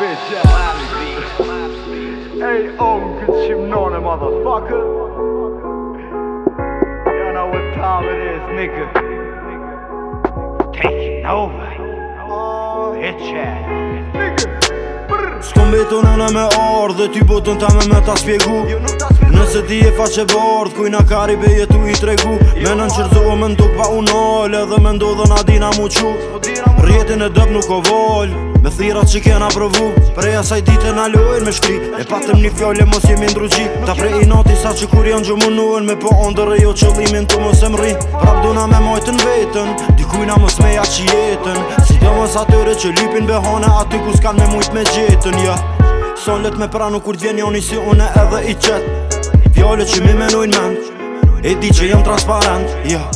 bitch yeah. Mami B Ej, om, këtë qim motherfucker You now know what time it is, nigga Take it over oh. Hit ya Shko mbe të nëna me ardhë dhe ty botën po ta me me ta spjegu Nëse ti e faqe bardhë, kujna në kari be jetu i tregu Me qërdo me ndu pa unole dhe me ndu dhe na dina muqu Rjetin e dëb nuk o vol Me thirat që kena provu Prej asaj dite na lojnë me shkri E patëm një fjole mos jemi ndrugji Ta prej i nati sa që kur janë gjumunuen Me po ondër e jo qëllimin të mos e mri Prap duna me mojtën vetën Dikujna mos me ja që jetën Si do mos atyre që lipin behone Aty ku s'kan me mujt me gjetën ja. Son let me pranu kur t'vjen joni si une edhe i qet Fjole që mi menojnë mend E di që jam transparent yeah.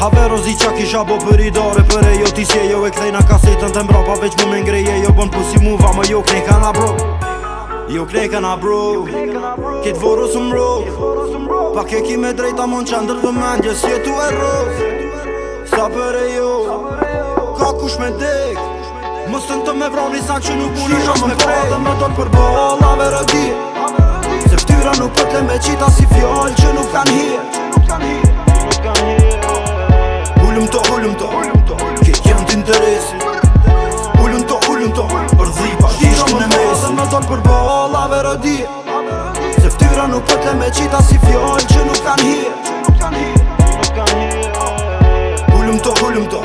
Haver o qa kisha bo për i dare për e jo tisje jo e kthej na kasetën të mbra Pa veç mu me ngreje jo bën pusi mu va më jo kne na bro Jo kne na bro Kit voro së um mbro Pa ke ki me drejta mon që ndër dhe mendje si tu e ro Sa për e jo Ka kush me dek Më sën të me vro një sa që nuk unë shash me prej Shira më tonë për bol a vero Se ftyra nuk pëtle po me qita si fjoll që nuk kan hi Nuk kan hi to hullum to hullum to ke jam të interesit to to për dhipa shtisht në mes në dal për bolla verodi se ftyra nuk po të si fjalë që nuk kanë hir nuk to to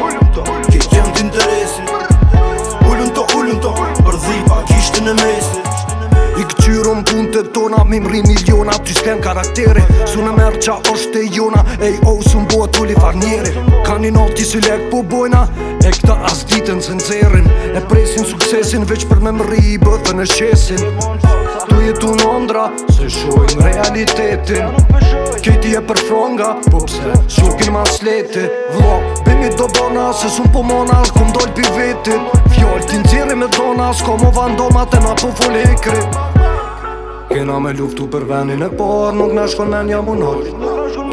Hyrëm punë të tona, mi mri miliona Ty s'kem karaktere, su në merë qa është e jona Ej o, su në bua tulli farniere Ka një nalë si lek po bojna E këta as ditën së nëzerin E presin suksesin, veç për me mri i dhe në shesin Tu jetu në ndra, se shojnë realitetin Këti e për fronga, po pse Shukin ma sleti, vlo Bimi do bona, se sun po mona Këm dojnë pi vetit Fjoll ti nëzirin me dona S'ko mu vandoma, të na po full Kena me luftu për venin e par Nuk në shkon men jam unor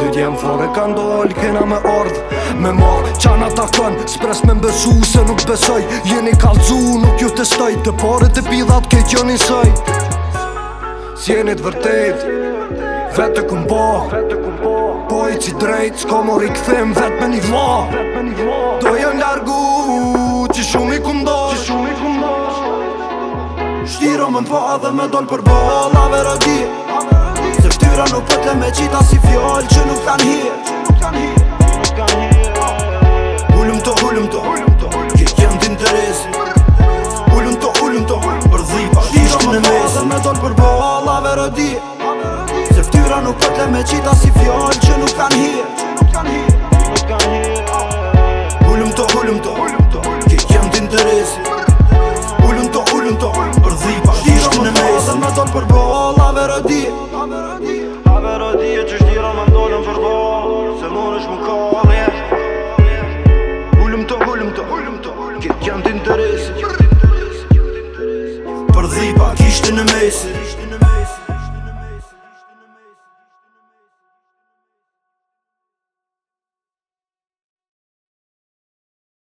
Dyt jem fore ka ndoll Kena me ardh Me marr qana ta kën S'pres me mbesu se nuk besoj Jeni kalzu nuk ju të stoj Të pare të bidhat ke gjonin Si S'jeni të vërtet vetë këm po Po i që drejt S'ko mori këthim vet me një vla Do jën largu Që shumë i këm do shumë i do Shtiro më t'po dhe me doll për bol Ave rëdi Se ftyra nuk pëtle po me qita si fjoll Që nuk kanë hi Ullum të ullum të Kjetë jem t'in të rezi Ullum të ullum të Për dhi pa shtiro më t'po dhe me doll për bol Ave rëdi Se ftyra nuk pëtle po me qita si fjoll Që nuk kanë hi Që nuk hi janë t'interesi Për dhipa kishtë në mesi